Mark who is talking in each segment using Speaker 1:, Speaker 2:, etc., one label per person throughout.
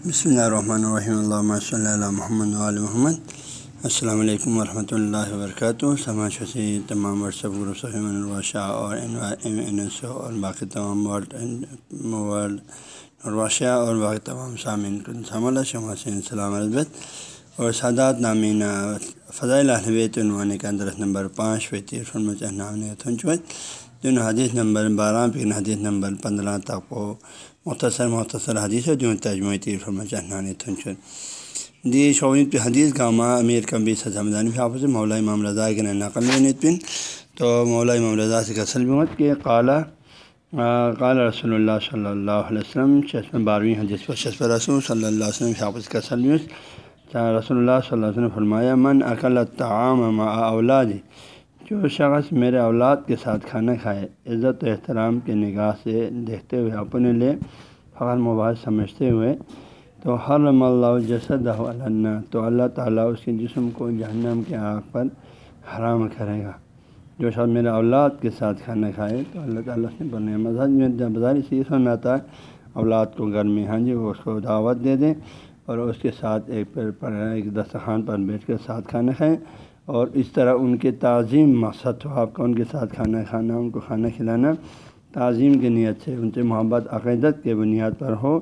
Speaker 1: بسم اللہ الرحمن الرحیم اللہ صلی اللہ محمد علیہ محمد السلام علیکم ورحمۃ اللہ وبرکاتہ سماج سے تمام ورثہ الواشہ اور این ایس او اور باقی تمام ورلڈ ورلڈ الواشہ اور باقی تمام سامعین کو شمع سے السلام عربت اور سادات نامین فضائل الحبیت عنوان کا درخت نمبر پانچ فیطیر فرمت تھنچوت جن حدیث نمبر بارہ، پھر حدیث نمبر پندرہ تک کو مختصر مختصر حدیث ہے جو ترجمہ تیر فرما چہنان تھنچن دی شعین پہ حدیث کا ماں امیر کبی سمدانی حافظ مولا امام رضا کے نقل پن۔ تو مولا امام رضا سے کسل مت کہ قالا قال رسول اللہ صلی اللہ علیہ وسلم چشم بارہویں حدیث پر شسف رسول صلی اللہ علیہ وسلم حافظ کا سلم رسول اللہ صلی اللہ علیہ وسلم فرمایا، من اقل تعام اولاد جو شخص میرے اولاد کے ساتھ کھانا کھائے، عزت و احترام کے نگاہ سے دیکھتے ہوئے، اپنے لیے فخر مباحث سمجھتے ہوئے، تو حرم اللہ جسد اللہ تو اللہ تعالیٰ اس کے جسم کو جہنم کے آگ پر حرام کرے گا۔ جو شخص میرے اولاد کے ساتھ کھانا کھائے، تو اللہ تعالیٰ سے بنے مذہب میں بازاری سے یہ میں آتا ہے، اولاد کو گھر میں ہاں جی وہ اس کو دعوت دے دیں اور اس کے ساتھ ایک پر ایک دسترخوان پر بیٹھ کر ساتھ کھانا کھائیں۔ اور اس طرح ان کے تعظیم مقصد ہو آپ کا ان کے ساتھ کھانا کھانا، ان کو کھانا کھلانا تعظیم کی نیت سے ان سے محبت، عقیدت کے بنیاد پر ہو۔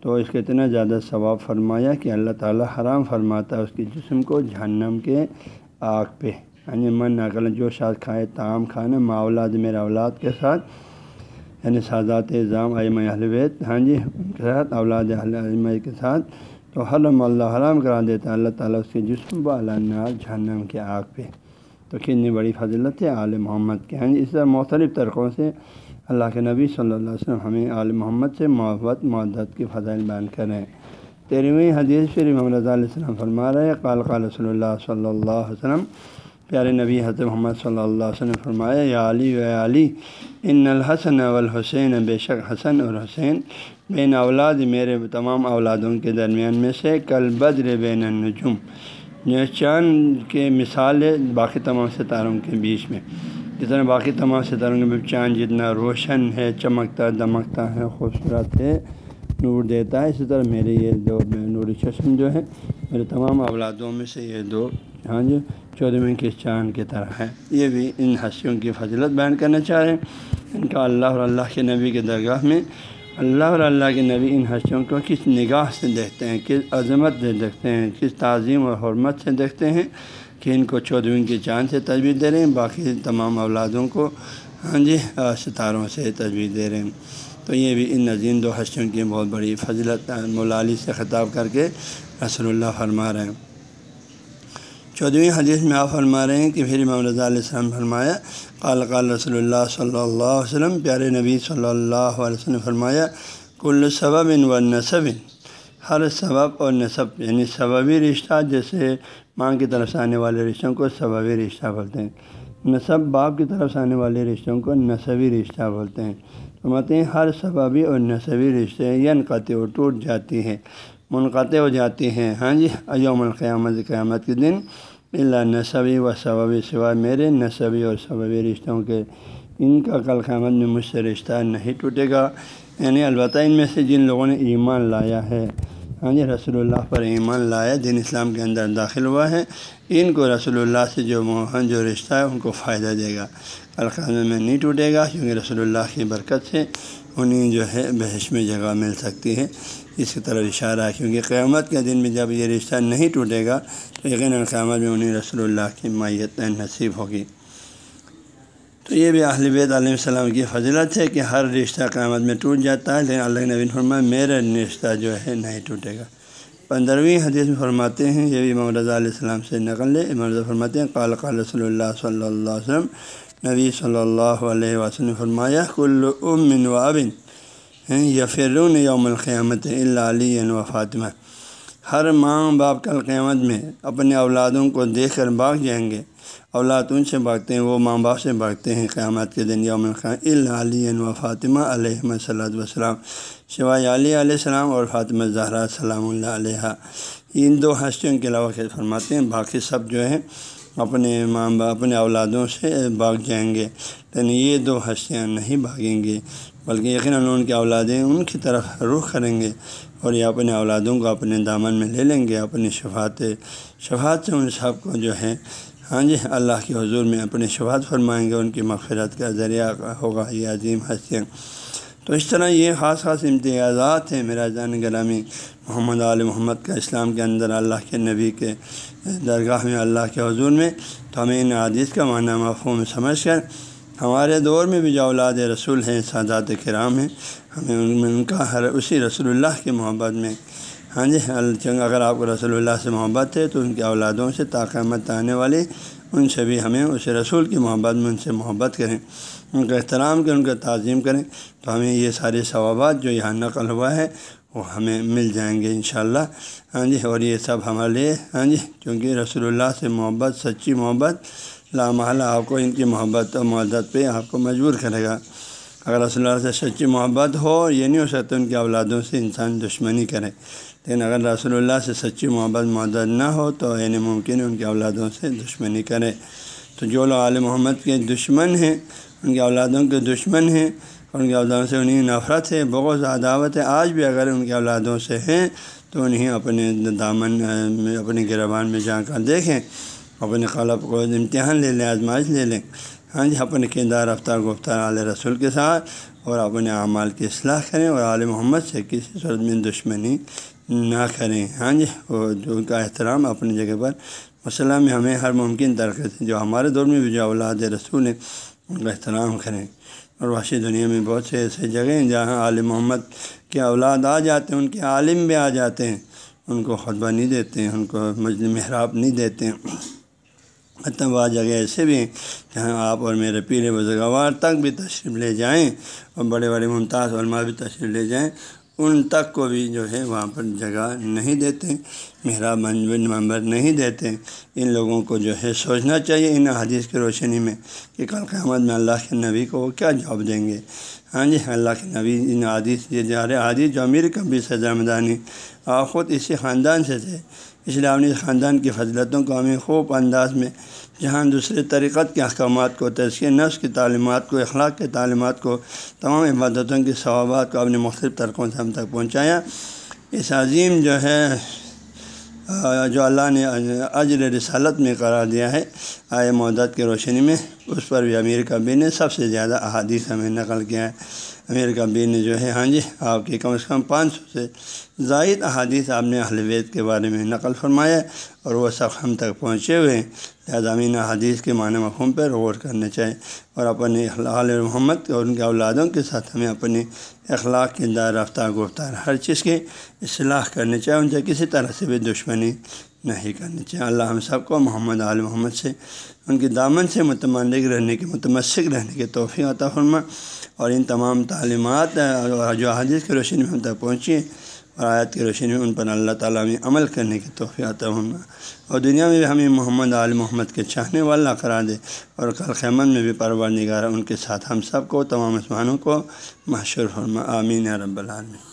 Speaker 1: تو اس کا اتنا زیادہ ثواب فرمایا کہ اللہ تعالیٰ حرام فرماتا ہے اس کی جسم کو جہنم کے آگ پہ۔ یعنی من نقل جو شاد کھائے تعام کھانا، ماں اولاد میرے اولاد کے ساتھ۔ یعنی سادات اظام علم بیت ہاں جی ان کے ساتھ، اولاد علم کے ساتھ۔ تو حرم اللہ حرام کرا دیتا ہے، اللہ تعالیٰ اس کے جسم و علّہ جہنم کے آگ پہ۔ تو کتنی بڑی فضلت ہے آل محمد کے ہیں یعنی اس طرح مختلف طرقوں سے اللہ کے نبی صلی اللہ علیہ وسلم ہمیں آل محمد سے محبت معدت کی فضائل بیان کریں تیرہویں حدیث پھر محمد رضا علیہ السلام فرما رہے قال قال رسول اللہ صلی اللہ علیہ وسلم پیارے نبی حضرت محمد صلی اللہ علیہ وسلم فرمایا، یا علی و علی، ان الحسن والحسین بے شک حسن اور حسین بین اولاد میرے تمام اولادوں کے درمیان میں سے، کل بدر بین النجوم، یہ چاند کے مثال ہے باقی تمام ستاروں کے بیچ میں۔ جس طرح باقی تمام ستاروں کے بیچ چاند جتنا روشن ہے، چمکتا، دمکتا ہے، خوبصورت ہے، نور دیتا ہے، اسی طرح میرے یہ دو نور چشم جو ہے میرے تمام اولادوں میں سے یہ دو۔ ہاں جی چودھویں کے چاند کی طرح ہے۔ یہ بھی ان ہنسیوں کی فضلت بیان کرنا چاہ رہے ہیں۔ ان کا اللہ اور اللہ کے نبی کے درگاہ میں اللہ اور اللہ کے نبی ان ہنسیوں کو کس نگاہ سے دیکھتے ہیں، کس عظمت سے دیکھتے ہیں، کس تعظیم اور حرمت سے دیکھتے ہیں کہ ان کو چودھویں کی چاند سے تجویز دے رہے ہیں، باقی تمام اولادوں کو ہاں جی ستاروں سے تجویز دے رہے ہیں۔ تو یہ بھی ان نظیم دو ہنسیوں کی بہت بڑی فضلت مولالی سے خطاب کر کے رسول اللہ فرما رہے ہیں۔ چودھویں حدیث میں آپ فرما رہے ہیں کہ پھر امام رضا علیہ السلام فرمایا، قال قال رسول اللہ صلی اللہ علیہ وسلم، پیارے نبی صلی اللہ علیہ وسلم فرمایا، کل سبب و نصب ہر سبب اور نصب یعنی سببی رشتہ، جیسے ماں کی طرف سے آنے والے رشتوں کو سببی رشتہ بولتے ہیں نصب باپ کی طرف سے آنے والے رشتوں کو نصبی رشتہ بولتے ہیں تو ہیں، ہر سببی اور نصبی رشتے یعنی ینقطع و ٹوٹ جاتی ہے منقطع ہو جاتی ہیں۔ ہاں جی ایوم القیامت، قیامت کے دن۔ اللہ نصبی و صبی سوائے میرے نصبی اور صبی رشتوں کے۔ ان کا کل قیامت میں مجھ سے رشتہ نہیں ٹوٹے گا۔ یعنی البتہ ان میں سے جن لوگوں نے ایمان لایا ہے۔ ہاں جی رسول اللہ پر ایمان لایا، دین اسلام کے اندر داخل ہوا ہے۔ ان کو رسول اللہ سے جو موہن، جو رشتہ ہے، ان کو فائدہ دے گا۔ القیامت میں نہیں ٹوٹے گا، کیونکہ رسول اللہ کی برکت سے۔ انہیں جو ہے بحث میں جگہ مل سکتی ہے۔ اس کی طرف اشارہ ہے، کیونکہ قیامت کے دن میں جب یہ رشتہ نہیں ٹوٹے گا، تو یقیناً قیامت میں انہیں رسول اللہ کی مائیت نصیب ہوگی۔ تو یہ بھی اہل بیت علیہ السلام کی فضلت ہے کہ ہر رشتہ قیامت میں ٹوٹ جاتا ہے، لیکن اللہ نبی فرما میرا رشتہ جو ہے نہیں ٹوٹے گا۔ پندرہویں حدیث میں فرماتے ہیں، یہ بھی محمد رضا علیہ السلام سے نقل ہے رضا فرماتے ہیں، قال قال رسول اللہ صلی اللہ علیہ وسلم نبی صلی اللہ علیہ وسلم فرمایا، کل ام و ابن یا فرون یوم القیامت اللہ علی و فاطمہ۔ ہر ماں باپ کل قیامت میں اپنے اولادوں کو دیکھ کر بھاگ جائیں گے۔ اولاد ان سے بھاگتے ہیں، وہ ماں باپ سے بھاگتے ہیں۔ قیامت کے دن یوم القیام اللہ علی و فاطمہ علیہ صلاۃ وسلام سوائے علی علیہ السلام اور فاطمہ زہرا، سلام اللہ علیہ ان دو ہستیوں کے علاوہ فرماتے ہیں، باقی سب جو ہے اپنے ماں باپ، اپنے اولادوں سے بھاگ جائیں گے۔ لیکن یہ دو ہستیاں نہیں بھاگیں گے بلکہ یقیناً ان کی اولادیں ان کی طرف رخ کریں گے اور یہ اپنے اولادوں کو اپنے دامن میں لے لیں گے، اپنی شفات شفات سے ان سب کو جو ہے۔ ہاں جی اللہ کے حضور میں اپنی شفات فرمائیں گے، ان کی مغفرت کا ذریعہ ہوگا۔ یہ عظیم حسین تو اس طرح یہ خاص خاص امتیازات ہیں میرا جان گرامی محمد علیہ محمد کا اسلام کے اندر، اللہ کے نبی کے درگاہ میں، اللہ کے حضور میں۔ تو ہمیں ان عادیث کا معنی مفہوم سمجھ کر ہمارے دور میں بھی جو اولاد رسول ہیں، سادات کرام ہیں، ہمیں ان میں ان کا ہر اسی رسول اللہ کی محبت میں ہاں جی ہاں، چنگ اگر آپ کو رسول اللہ سے محبت ہے تو ان کے اولادوں سے طاقت آنے والی ان سے بھی ہمیں اس رسول کی محبت میں ان سے محبت کریں، ان کا احترام کریں، ان کا تعظیم کریں۔ تو ہمیں یہ سارے ثوابات جو یہاں نقل ہوا ہے، وہ ہمیں مل جائیں گے انشاءاللہ۔ ہاں جی اور یہ سب ہمارے لیے ہاں جی کیونکہ رسول اللہ سے محبت، سچی محبت لامحلہ آپ کو ان کی محبت و معدت پہ آپ کو مجبور کرے گا۔ اگر رسول اللہ سے سچی محبت ہو، یہ نہیں ہو سکتا ان کے اولادوں سے انسان دشمنی کرے۔ لیکن اگر رسول اللہ سے سچی محبت معدت نہ ہو تو یعنی ممکن ہے ان کے اولادوں سے دشمنی کرے۔ تو جو لوگ عالم محمد کے دشمن ہیں، ان کے اولادوں کے دشمن ہیں، ان کے اولادوں سے انہیں نفرت ہے بہت عداوت ہے۔ آج بھی اگر ان کے اولادوں سے ہیں تو انہیں اپنے دامن، اپنی گربان میں جا کر دیکھیں اپنے قلب کو امتحان لے لیں، آزمائش لے لیں۔ ہاں جی اپنے کردار رفتار گفتار علیہ رسول کے ساتھ اور اپنے اعمال کی اصلاح کریں اور عالم محمد سے کسی صورت میں دشمنی نہ کریں۔ ہاں جی وہ جو ان کا احترام اپنی جگہ پر مسئلہ میں ہمیں ہر ممکن طریقے سے جو ہمارے دور میں بھی جو اولاد رسول ہیں، ان کا احترام کریں۔ اور واشی دنیا میں بہت سے ایسے جگہیں ہیں جہاں عالم محمد کے اولاد آ جاتے ہیں، ان کے عالم بھی آ جاتے ہیں، ان کو خطبہ نہیں دیتے ہیں، ان کو مجل محراب نہیں دیتے ہیں۔ حتیٰ بعض جگہ ایسے بھی ہیں جہاں آپ اور میرے پیر بزرگوار تک بھی تشریف لے جائیں اور بڑے بڑے ممتاز علماء بھی تشریف لے جائیں، ان تک کو بھی جو ہے وہاں پر جگہ نہیں دیتے، محراب منجو نمبر نہیں دیتے۔ ان لوگوں کو جو ہے سوچنا چاہیے ان حدیث کی روشنی میں کہ کل قیامت میں اللہ کے نبی کو وہ کیا جواب دیں گے۔ ہاں جی اللہ کے نبی ان حدیث یہ جا رہے حادث جو امیر کبھی سزا مدانی اور خود اسی خاندان سے تھے۔ اس لیے اپنی خاندان کی فضلتوں کو ہمیں خوب انداز میں جہاں دوسرے طریقت کے احکامات کو، تزکیہ نفس کی تعلیمات کو، اخلاق کے تعلیمات کو تمام عبادتوں کے ثوابات کو اپنے مختلف طریقوں سے ہم تک پہنچایا۔ اس عظیم جو ہے جو اللہ نے اجر رسالت میں قرار دیا ہے آئے مدت کی روشنی میں۔ اس پر بھی امیر کبیر نے سب سے زیادہ احادیث ہمیں نقل کیا ہے۔ امیر کبیر نے جو ہے ہاں جی آپ کی کم از کم پانچ سو سے زائد احادیث آپ نے اہل کے بارے میں نقل فرمایا اور وہ سب ہم تک پہنچے ہوئے ہیں۔ لہٰذامین حدیث کے معنی مفہوم پر غور کرنا چاہیے اور اپنے اخلاق محمد اور ان کے اولادوں کے ساتھ ہمیں اپنی اخلاق کی دار رفتار گفتار ہر چیز کی اصلاح کرنی چاہیے ان سے کسی طرح سے بھی دشمنی نہیں کرنی چاہیے۔ اللہ ہم سب کو، محمد عال محمد سے ان کی دامن سے متملک رہنے کے متمسک رہنے کے توفیع عطا فرما اور ان تمام تعلیمات جو حدیث کی روشنی میں ہم تک پہنچی، اور آیت کی روشنی میں ان پر اللہ تعالیٰ میں عمل کرنے کی توفیع عطا فرما اور دنیا میں بھی ہمیں محمد عال محمد کے چاہنے والا کرا دے۔ اور کل خیمن میں بھی پروار نگارہ ان کے ساتھ ہم سب کو، تمام مسلمانوں کو محشور فرما آمین رب العالمین۔